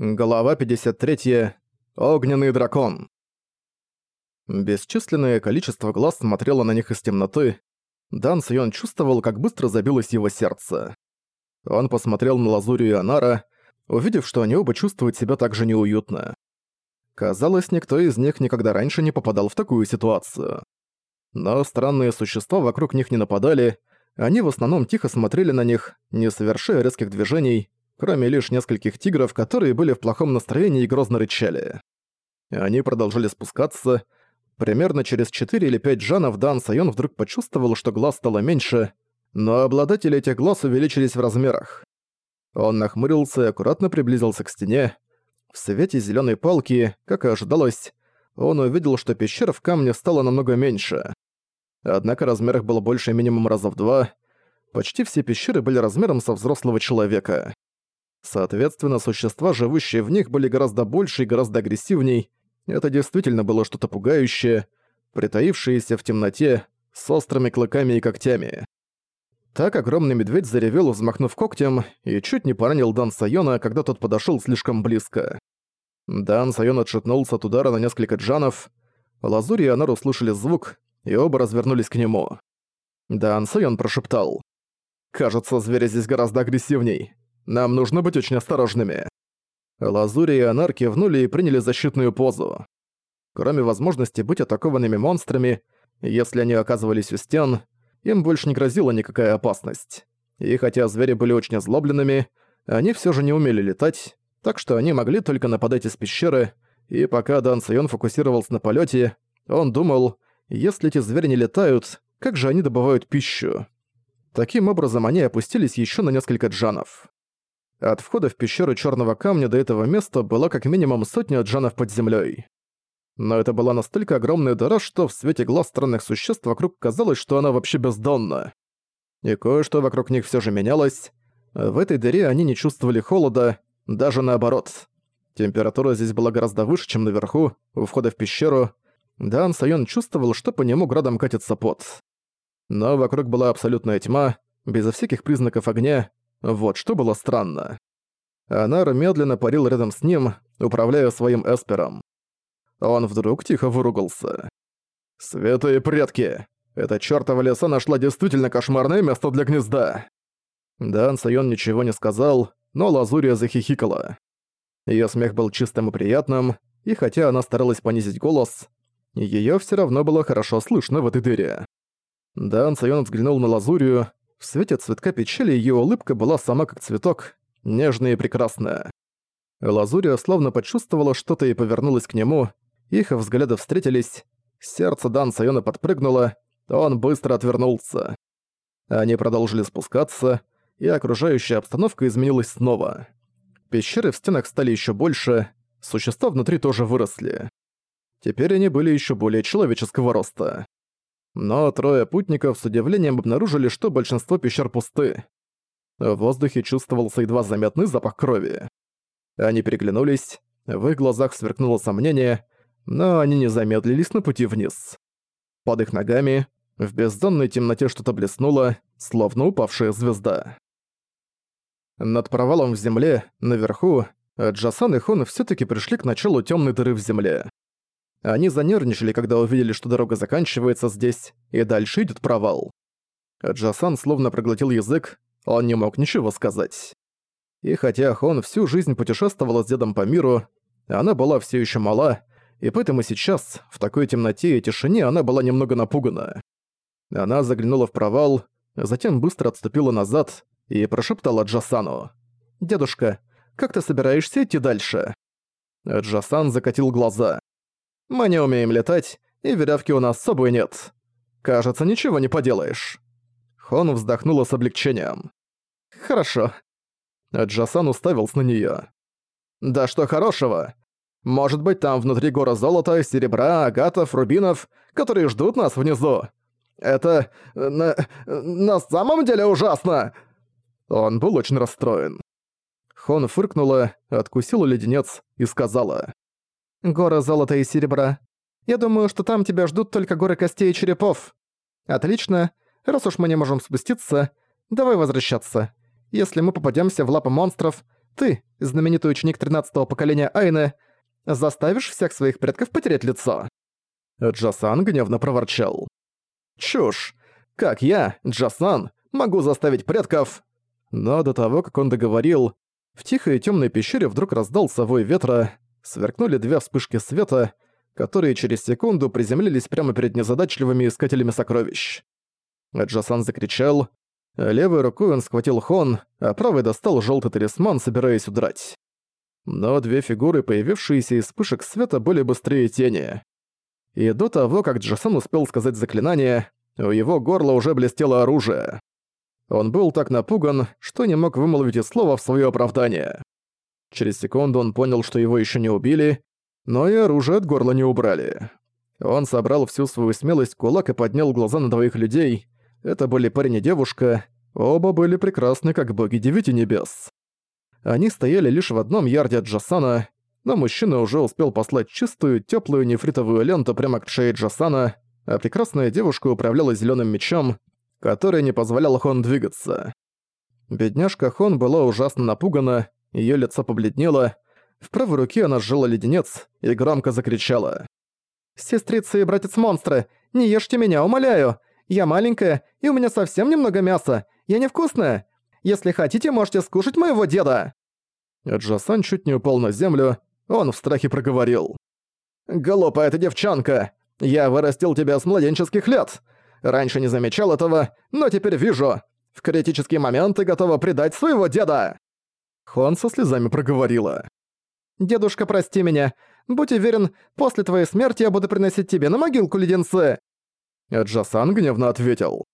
Глава 53. Огненный дракон. Бесчисленное количество глаз смотрело на них из темноты. Дан Сайон чувствовал, как быстро забилось его сердце. Он посмотрел на Лазурию и Анара, увидев, что они оба чувствуют себя так же неуютно. Казалось, никто из них никогда раньше не попадал в такую ситуацию. Но странные существа вокруг них не нападали, они в основном тихо смотрели на них, не совершая резких движений, кроме лишь нескольких тигров, которые были в плохом настроении и грозно рычали. Они продолжили спускаться. Примерно через 4 или 5 джанов Дан Сайон вдруг почувствовал, что глаз стало меньше, но обладатели этих глаз увеличились в размерах. Он нахмурился и аккуратно приблизился к стене. В свете зеленой палки, как и ожидалось, он увидел, что пещера в камне стала намного меньше. Однако размер их был больше минимум раза в два. Почти все пещеры были размером со взрослого человека. Соответственно, существа, живущие в них, были гораздо больше и гораздо агрессивней. Это действительно было что-то пугающее, притаившееся в темноте, с острыми клыками и когтями. Так огромный медведь заревел, взмахнув когтем, и чуть не поранил Дан Сайона, когда тот подошёл слишком близко. Дан Сайон отшатнулся от удара на несколько джанов. Лазурь и Анар услышали звук, и оба развернулись к нему. Дан Сайон прошептал. «Кажется, звери здесь гораздо агрессивней. Нам нужно быть очень осторожными». Лазури и Анар кивнули и приняли защитную позу. Кроме возможности быть атакованными монстрами, если они оказывались у стен, им больше не грозила никакая опасность. И хотя звери были очень озлобленными, они все же не умели летать, так что они могли только нападать из пещеры, и пока Дан Сайон фокусировался на полете, он думал, если эти звери не летают, как же они добывают пищу? Таким образом, они опустились еще на несколько джанов. От входа в пещеру Черного Камня до этого места было как минимум сотня джанов под землей. Но это была настолько огромная дыра, что в свете глаз странных существ вокруг казалось, что она вообще бездонна. И кое-что вокруг них все же менялось. В этой дыре они не чувствовали холода, даже наоборот. Температура здесь была гораздо выше, чем наверху, у входа в пещеру. Дан Сайон чувствовал, что по нему градом катится пот. Но вокруг была абсолютная тьма, безо всяких признаков огня, вот что было странно. Анар медленно парил рядом с ним, управляя своим эспером. Он вдруг тихо выругался. «Святые предки! Эта чёртова леса нашла действительно кошмарное место для гнезда!» Дан Сайон ничего не сказал, но Лазурия захихикала. Её смех был чистым и приятным, и хотя она старалась понизить голос, её всё равно было хорошо слышно в этой дыре. Дан Сайон взглянул на Лазурию, в свете цветка печали её улыбка была сама как цветок, нежная и прекрасная. Лазурия словно почувствовала что-то и повернулась к нему, их взгляды встретились, сердце Дан Сайона подпрыгнуло, он быстро отвернулся. Они продолжили спускаться, и окружающая обстановка изменилась снова. Пещеры в стенах стали ещё больше, существа внутри тоже выросли. Теперь они были ещё более человеческого роста. Но трое путников с удивлением обнаружили, что большинство пещер пусты. В воздухе чувствовался едва заметный запах крови. Они переглянулись, в их глазах сверкнуло сомнение, но они не замедлились на пути вниз. Под их ногами в бездонной темноте что-то блеснуло, словно упавшая звезда. Над провалом в земле, наверху, Джасан и Хон все таки пришли к началу темной дыры в земле. Они занервничали, когда увидели, что дорога заканчивается здесь, и дальше идет провал. Джасан словно проглотил язык, он не мог ничего сказать. И хотя Хон всю жизнь путешествовала с дедом по миру, она была все еще мала, и поэтому сейчас, в такой темноте и тишине, она была немного напугана. Она заглянула в провал, затем быстро отступила назад и прошептала Джасану. «Дедушка, как ты собираешься идти дальше?» Джасан закатил глаза. Мы не умеем летать, и веревки у нас с собой нет. Кажется, ничего не поделаешь». Хон вздохнула с облегчением. «Хорошо». Джасан уставился на неё. «Да что хорошего? Может быть, там внутри гора золота, серебра, агатов, рубинов, которые ждут нас внизу. Это... на... на самом деле ужасно!» Он был очень расстроен. Хон фыркнула, откусила леденец и сказала. Гора золота и серебра. Я думаю, что там тебя ждут только горы костей и черепов. Отлично. Раз уж мы не можем спуститься, давай возвращаться. Если мы попадемся в лапы монстров, Ты, знаменитый ученик 13-го поколения Айны, заставишь всех своих предков потерять лицо?» Джасан гневно проворчал. «Чушь! Как я, Джасан, могу заставить предков...» Но до того, как он договорил, в тихой и темной пещере вдруг раздался вой ветра, сверкнули две вспышки света, которые через секунду приземлились прямо перед незадачливыми искателями сокровищ. Джасан закричал. Левой рукой он схватил Хон, а правой достал желтый талисман, собираясь удрать. Но две фигуры, появившиеся из вспышек света, были быстрее тени. И до того, как Джасан успел сказать заклинание, у его горла уже блестело оружие. Он был так напуган, что не мог вымолвить и слова в своё оправдание. Через секунду он понял, что его ещё не убили, но и оружие от горла не убрали. Он собрал всю свою смелость в кулак и поднял глаза на двоих людей. Это были парень и девушка, оба были прекрасны, как боги девяти небес. Они стояли лишь в одном ярде от Джасана, но мужчина уже успел послать чистую, теплую нефритовую ленту прямо к шее Джасана, а прекрасная девушка управляла зеленым мечом, который не позволял Хон двигаться. Бедняжка Хон была ужасно напугана, ее лицо побледнело, в правой руке она сжала леденец и громко закричала. «Сестрицы и братец-монстры, не ешьте меня, умоляю! Я маленькая, и у меня совсем немного мяса, я невкусная! Если хотите, можете скушать моего деда!» Джасан чуть не упал на землю, он в страхе проговорил. «Глупая ты девчонка! Я вырастил тебя с младенческих лет! Раньше не замечал этого, но теперь вижу. В критический момент ты готова предать своего деда!» Хон со слезами проговорила. «Дедушка, прости меня. Будь уверен, после твоей смерти я буду приносить тебе на могилку леденцы!» Джасан гневно ответил.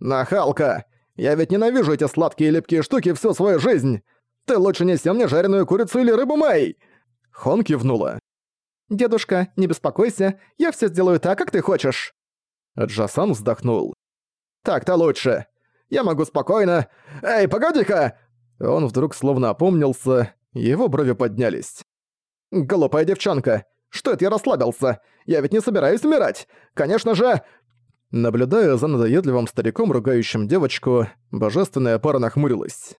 «Нахалка! Я ведь ненавижу эти сладкие и липкие штуки всю свою жизнь! Ты лучше неси мне жареную курицу или рыбу Мэй!» Хон кивнула. «Дедушка, не беспокойся, я все сделаю так, как ты хочешь!» Джасан вздохнул. «Так-то лучше. Я могу спокойно... Эй, погоди-ка!» Он вдруг словно опомнился, его брови поднялись. «Глупая девчонка! Что это я расслабился? Я ведь не собираюсь умирать! Конечно же...» Наблюдая за надоедливым стариком, ругающим девочку, божественная пара нахмурилась.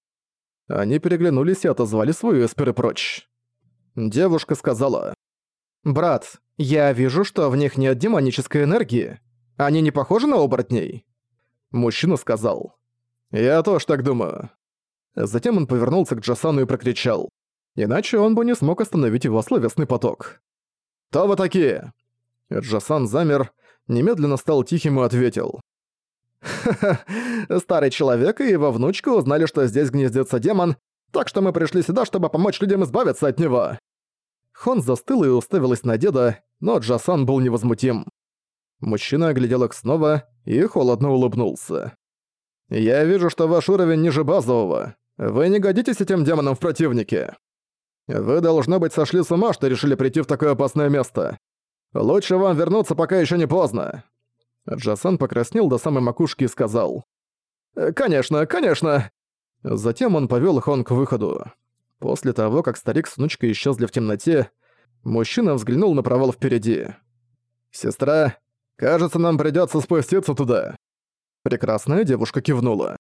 Они переглянулись и отозвали свою эсперы прочь. Девушка сказала. «Брат, я вижу, что в них нет демонической энергии. Они не похожи на оборотней?» Мужчина сказал. «Я тоже так думаю». Затем он повернулся к Джасану и прокричал. Иначе он бы не смог остановить его словесный поток. «Кто вы такие?» Джасан замер, немедленно стал тихим и ответил. «Ха-ха, старый человек и его внучка узнали, что здесь гнездится демон, так что мы пришли сюда, чтобы помочь людям избавиться от него». Хон застыл и уставилась на деда, но Джасан был невозмутим. Мужчина оглядел их снова и холодно улыбнулся. «Я вижу, что ваш уровень ниже базового. Вы не годитесь этим демонам в противнике. Вы, должно быть, сошли с ума, что решили прийти в такое опасное место. Лучше вам вернуться, пока еще не поздно». Джасан покраснел до самой макушки и сказал. «Конечно, конечно!» Затем он повёл Хон к выходу. После того, как старик с внучкой исчезли в темноте, мужчина взглянул на провал впереди. «Сестра, кажется, нам придётся спуститься туда». Прекрасная девушка кивнула.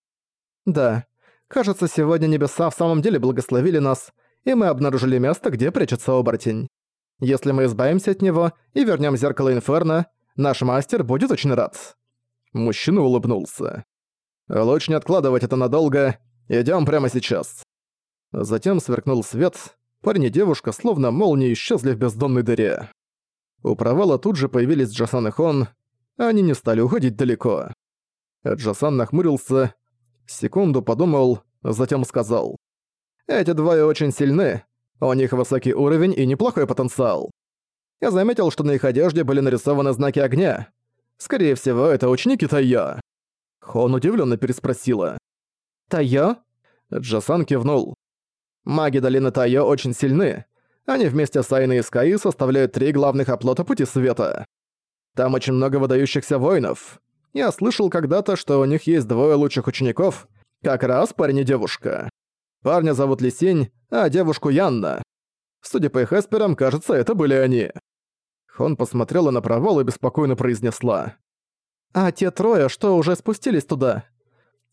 «Да, кажется, сегодня небеса в самом деле благословили нас, и мы обнаружили место, где прячется оборотень. Если мы избавимся от него и вернём зеркало Инферно, наш мастер будет очень рад». Мужчина улыбнулся. «Лучше не откладывать это надолго. Идём прямо сейчас». Затем сверкнул свет. Парень и девушка словно молнии исчезли в бездонной дыре. У провала тут же появились Джасан и Хон. Они не стали уходить далеко. Джасан нахмурился, секунду подумал, затем сказал. «Эти двое очень сильны. У них высокий уровень и неплохой потенциал. Я заметил, что на их одежде были нарисованы знаки огня. Скорее всего, это ученики Тайо». Хон удивленно переспросила. «Тайо?» Джасан кивнул. «Маги долины Тайо очень сильны. Они вместе с Айной и Скай составляют три главных оплота Пути Света. Там очень много выдающихся воинов. Я слышал когда-то, что у них есть двое лучших учеников, как раз парень и девушка. Парня зовут Лисень, а девушку Янна. Судя по их эсперам, кажется, это были они. Хон посмотрела на провал и беспокойно произнесла. «А те трое, что уже спустились туда?»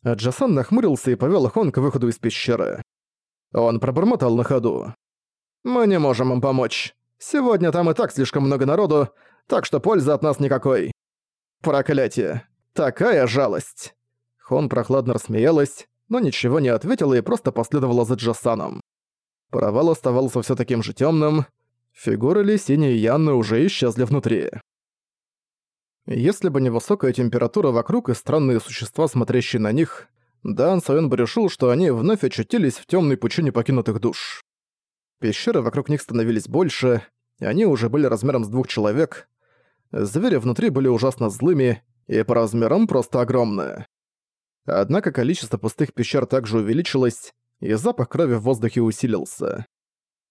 Джасан нахмурился и повел Хон к выходу из пещеры. Он пробормотал на ходу. «Мы не можем им помочь. Сегодня там и так слишком много народу, так что пользы от нас никакой. Проклятие. Такая жалость!» Хон прохладно рассмеялась, но ничего не ответила и просто последовала за Джасаном. Провал оставался все таким же темным. Фигуры Лисини и Янны уже исчезли внутри. Если бы не высокая температура вокруг и странные существа, смотрящие на них, Дан Сайон бы решил, что они вновь очутились в темной пучине покинутых душ. Пещеры вокруг них становились больше, и они уже были размером с двух человек. Звери внутри были ужасно злыми и по размерам просто огромные. Однако количество пустых пещер также увеличилось, и запах крови в воздухе усилился.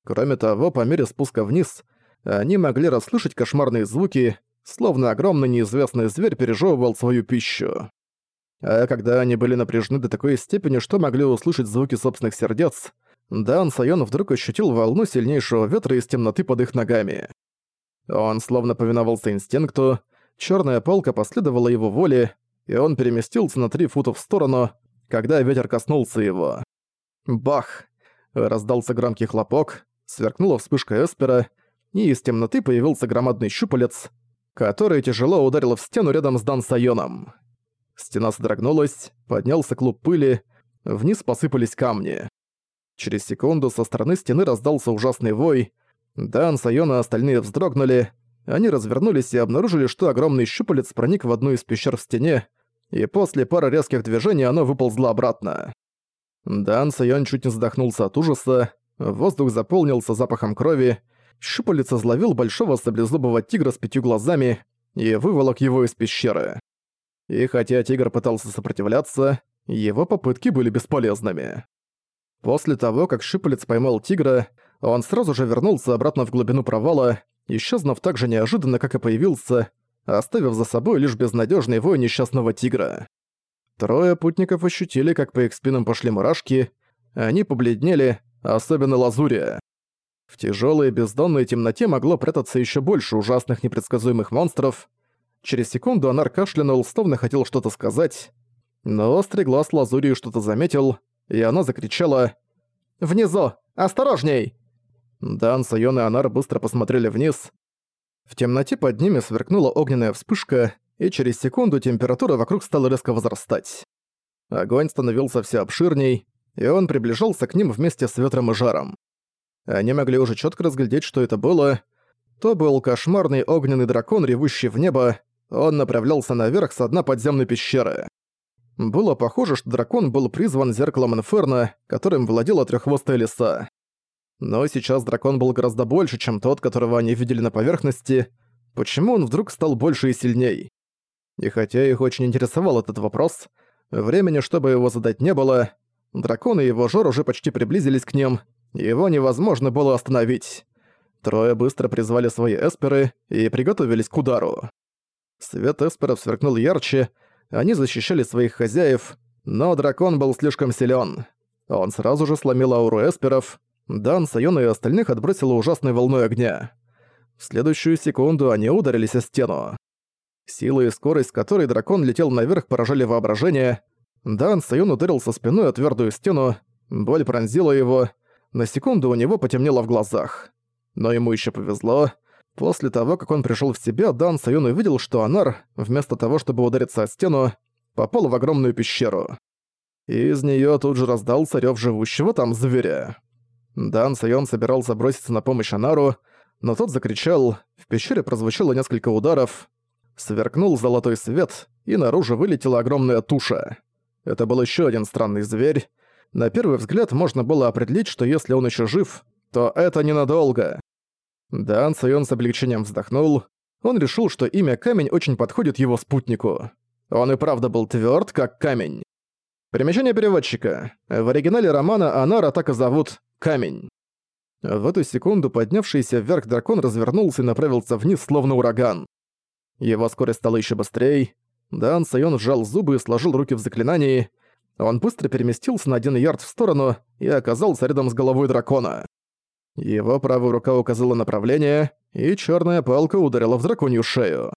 Кроме того, по мере спуска вниз, они могли расслышать кошмарные звуки, словно огромный неизвестный зверь пережевывал свою пищу. А когда они были напряжены до такой степени, что могли услышать звуки собственных сердец, Дан Сайон вдруг ощутил волну сильнейшего ветра из темноты под их ногами. Он словно повиновался инстинкту, черная полка последовала его воле, и он переместился на три фута в сторону, когда ветер коснулся его. Бах! Раздался громкий хлопок, сверкнула вспышка Эспера, и из темноты появился громадный щупалец, который тяжело ударил в стену рядом с Дан Сайоном. Стена содрогнулась, поднялся клуб пыли, вниз посыпались камни. Через секунду со стороны стены раздался ужасный вой. Дан, Сайон и остальные вздрогнули. Они развернулись и обнаружили, что огромный щупалец проник в одну из пещер в стене, и после пары резких движений оно выползло обратно. Дан Сайон чуть не задохнулся от ужаса, воздух заполнился запахом крови, щупалец изловил большого саблезубого тигра с пятью глазами и выволок его из пещеры. И хотя тигр пытался сопротивляться, его попытки были бесполезными. После того, как щупалец поймал тигра, он сразу же вернулся обратно в глубину провала, исчезнув так же неожиданно, как и появился, оставив за собой лишь безнадежный вой несчастного тигра. Трое путников ощутили, как по их спинам пошли мурашки, они побледнели, особенно Лазурия. В тяжелой бездонной темноте могло прятаться еще больше ужасных непредсказуемых монстров, Через секунду Анар кашлянул, словно хотел что-то сказать. Но острый глаз Лазурии что-то заметил, и она закричала «Внизу! Осторожней!» Дан, Сайон и Анар быстро посмотрели вниз. В темноте под ними сверкнула огненная вспышка, и через секунду температура вокруг стала резко возрастать. Огонь становился все обширней, и он приближался к ним вместе с ветром и жаром. Они могли уже четко разглядеть, что это было. То был кошмарный огненный дракон, ревущий в небо, он направлялся наверх с дна подземной пещеры. Было похоже, что дракон был призван зеркалом Инферно, которым владела треххвостая лиса. Но сейчас дракон был гораздо больше, чем тот, которого они видели на поверхности. Почему он вдруг стал больше и сильней? И хотя их очень интересовал этот вопрос, времени, чтобы его задать не было, дракон и его жор уже почти приблизились к ним, его невозможно было остановить. Трое быстро призвали свои эсперы и приготовились к удару. Свет эсперов сверкнул ярче, они защищали своих хозяев, но дракон был слишком силен. Он сразу же сломил ауру эсперов, Дан, Сайона и остальных отбросило ужасной волной огня. В следующую секунду они ударились о стену. Сила и скорость, с которой дракон летел наверх, поражали воображение. Дан Сайон ударился спиной о твердую стену, боль пронзила его, на секунду у него потемнело в глазах. Но ему еще повезло, После того, как он пришел в себя, Дан Саюн увидел, что Анар, вместо того, чтобы удариться о стену, попал в огромную пещеру. И из нее тут же раздался рев живущего там зверя. Дан Сайон собирался броситься на помощь Анару, но тот закричал, в пещере прозвучало несколько ударов, сверкнул золотой свет, и наружу вылетела огромная туша. Это был еще один странный зверь. На первый взгляд можно было определить, что если он еще жив, то это ненадолго. Дан Сайон с облегчением вздохнул. Он решил, что имя Камень очень подходит его спутнику. Он и правда был тверд, как камень. Примечание переводчика. В оригинале романа Анара так и зовут «Камень». В эту секунду поднявшийся вверх дракон развернулся и направился вниз, словно ураган. Его скорость стала еще быстрее. Дан Сайон сжал зубы и сложил руки в заклинании. Он быстро переместился на один ярд в сторону и оказался рядом с головой дракона. Его правая рука указала направление, и черная палка ударила в драконью шею.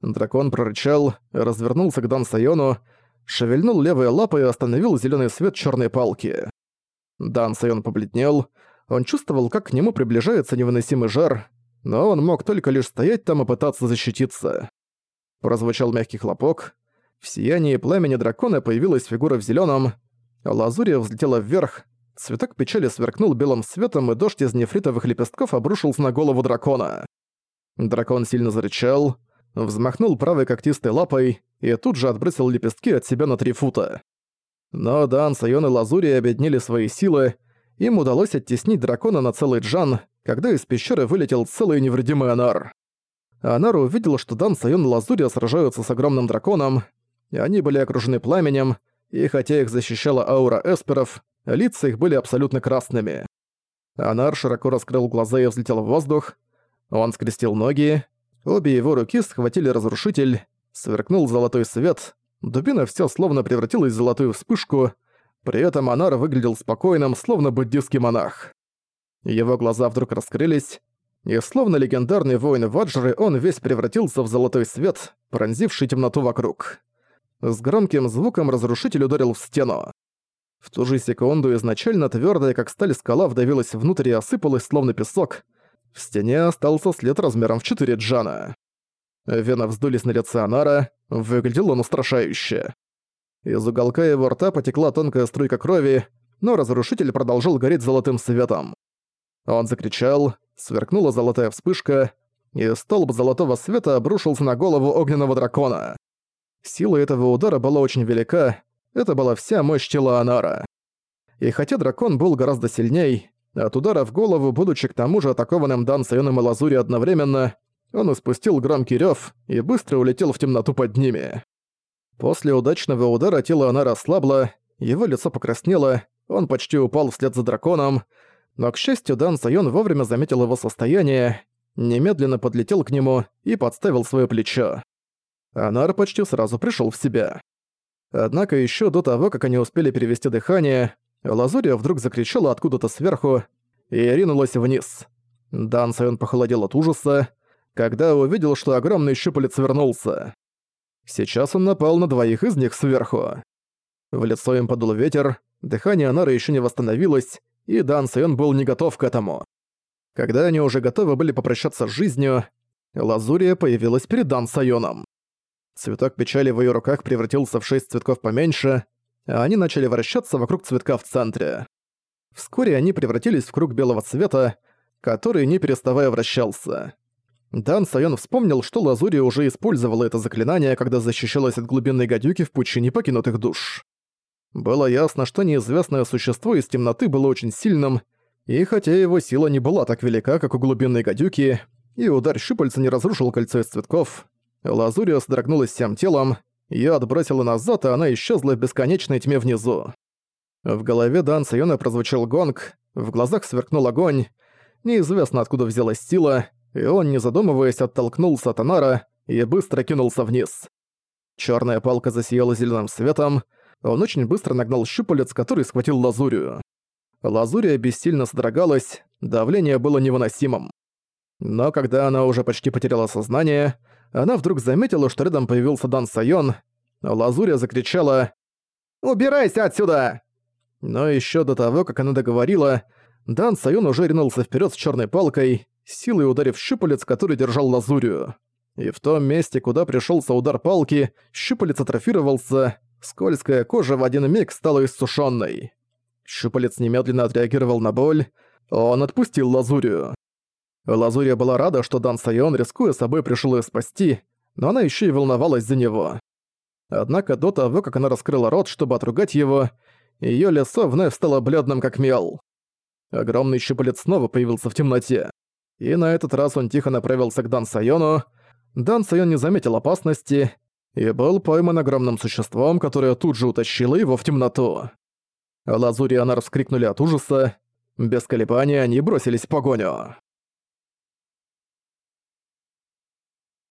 Дракон прорычал, развернулся к Дан Сайону, шевельнул левой лапой и остановил зеленый свет черной палки. Дан Сайон побледнел. Он чувствовал, как к нему приближается невыносимый жар, но он мог только лишь стоять там и пытаться защититься. Прозвучал мягкий хлопок. В сиянии пламени дракона появилась фигура в зелёном. Лазурия взлетела вверх. Цветок печали сверкнул белым светом, и дождь из нефритовых лепестков обрушился на голову дракона. Дракон сильно зарычал, взмахнул правой когтистой лапой и тут же отбросил лепестки от себя на три фута. Но Дан, Сайон и Лазурия объединили свои силы, им удалось оттеснить дракона на целый джан, когда из пещеры вылетел целый невредимый Анар. Анар увидел, что Дан Сайон и Лазурия сражаются с огромным драконом, и они были окружены пламенем, и хотя их защищала аура эсперов, лица их были абсолютно красными. Анар широко раскрыл глаза и взлетел в воздух. Он скрестил ноги, обе его руки схватили разрушитель, сверкнул золотой свет, дубина все словно превратилась в золотую вспышку, при этом Анар выглядел спокойным, словно буддийский монах. Его глаза вдруг раскрылись, и словно легендарный воин Ваджры, он весь превратился в золотой свет, пронзивший темноту вокруг. С громким звуком разрушитель ударил в стену. В ту же секунду изначально твердая, как сталь скала, вдавилась внутрь и осыпалась, словно песок. В стене остался след размером в 4 джана. Вены вздулись на лице Анара, выглядел он устрашающе. Из уголка его рта потекла тонкая струйка крови, но разрушитель продолжал гореть золотым светом. Он закричал, сверкнула золотая вспышка, и столб золотого света обрушился на голову огненного дракона. Сила этого удара была очень велика, это была вся мощь тела Анара. И хотя дракон был гораздо сильней, от удара в голову, будучи к тому же атакованным Дан Сайоном и Лазури одновременно, он испустил громкий рёв и быстро улетел в темноту под ними. После удачного удара тело Анара ослабло, его лицо покраснело, он почти упал вслед за драконом, но, к счастью, Дан Сайон вовремя заметил его состояние, немедленно подлетел к нему и подставил своё плечо. Анар почти сразу пришёл в себя. Однако ещё до того, как они успели перевести дыхание, Лазурия вдруг закричала откуда-то сверху и ринулась вниз. Дан Сайон похолодел от ужаса, когда увидел, что огромный щупалец вернулся. Сейчас он напал на двоих из них сверху. В лицо им подул ветер, дыхание Анары ещё не восстановилось, и Дан Сайон был не готов к этому. Когда они уже готовы были попрощаться с жизнью, Лазурия появилась перед Дан Сайоном. Цветок печали в её руках превратился в шесть цветков поменьше, а они начали вращаться вокруг цветка в центре. Вскоре они превратились в круг белого цвета, который не переставая вращался. Дан Сайон вспомнил, что Лазурия уже использовала это заклинание, когда защищалась от глубинной гадюки в пучине покинутых душ. Было ясно, что неизвестное существо из темноты было очень сильным, и хотя его сила не была так велика, как у глубинной гадюки, и удар щупальца не разрушил кольцо из цветков, Лазурия содрогнулась всем телом, её отбросило назад, и она исчезла в бесконечной тьме внизу. В голове Дан Сайона прозвучал гонг, в глазах сверкнул огонь, неизвестно откуда взялась сила, и он, не задумываясь, оттолкнулся от Анара и быстро кинулся вниз. Чёрная палка засияла зелёным светом, он очень быстро нагнал щупалец, который схватил лазурию. Лазурия бессильно содрогалась, давление было невыносимым. Но когда она уже почти потеряла сознание, она вдруг заметила, что рядом появился Дан Сайон. Лазурия закричала «Убирайся отсюда!» Но еще до того, как она договорила, Дан Сайон уже ринулся вперед с черной палкой, силой ударив щупалец, который держал Лазурию. И в том месте, куда пришелся удар палки, щупалец атрофировался, Скользкая кожа в один миг стала иссушенной. Щупалец немедленно отреагировал на боль. Он отпустил Лазурию. Лазурия была рада, что Дан Сайон, рискуя собой, пришел ее спасти, но она еще и волновалась за него. Однако до того, как она раскрыла рот, чтобы отругать его, ее лицо вновь стало бледным как мел. Огромный щупалец снова появился в темноте. И на этот раз он тихо направился к Дан Сайону. Дан Сайон не заметил опасности и был пойман огромным существом, которое тут же утащило его в темноту. Лазури и Анар вскрикнули от ужаса. Без колебания они бросились в погоню.